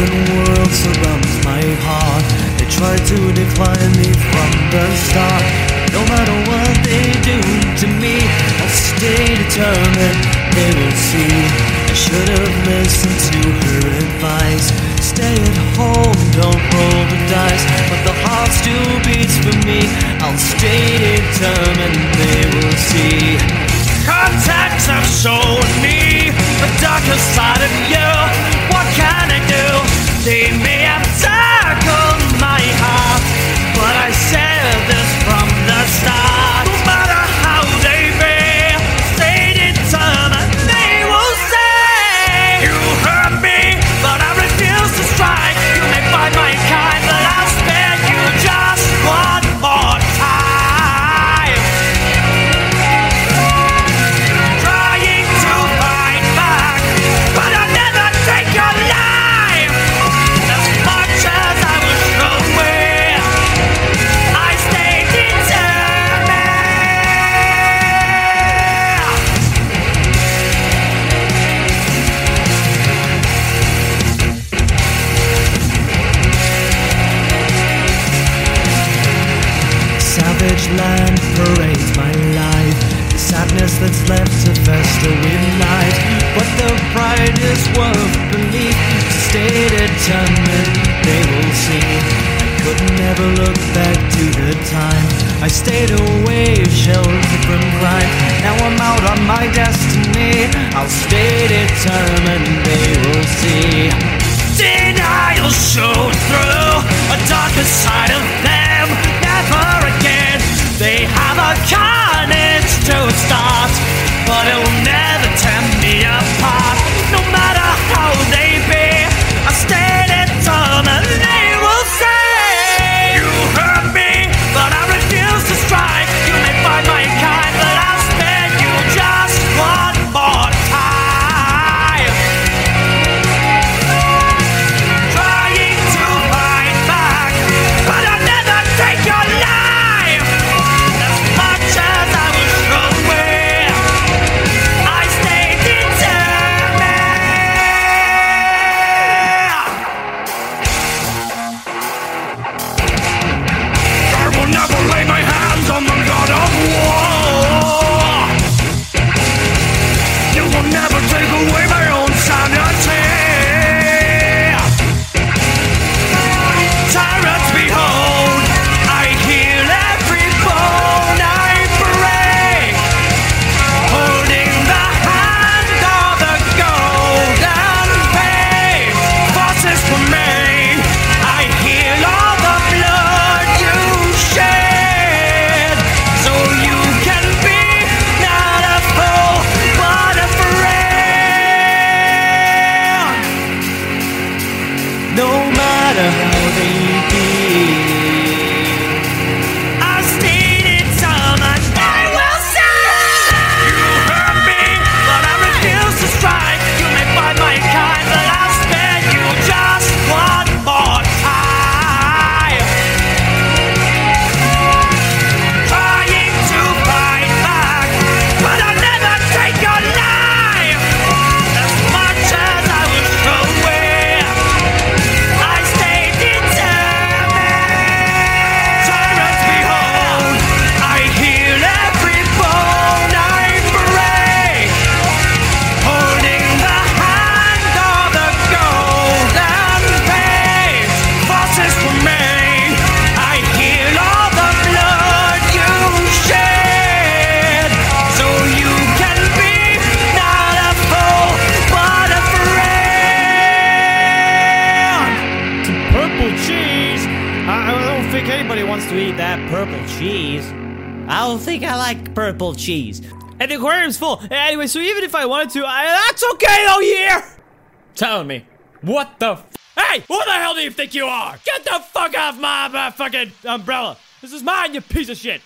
darkened world surrounds my heart. They try to decline me from the start. No matter what they do to me, I'll stay determined. They will see. I should have listened to her advice. Stay at home, don't roll the dice. But the heart still beats for me. I'll stay determined. They will see. Contacts have shown me the darker side of you. Savage land parades my life. The sadness that's left to fester with light. But the pride is worth belief. Stay determined, they will see. I could never look back to the time. I stayed away, sheltered from crime. Now I'm out on my destiny. I'll stay determined, they will see. No matter how they be, anybody wants to eat that purple cheese. I don't think I like purple cheese. And the aquarium's full. Anyway, so even if I wanted to, I, that's okay though, here! Tell me, what the f- Hey, who the hell do you think you are? Get the fuck off my uh, fucking umbrella. This is mine, you piece of shit.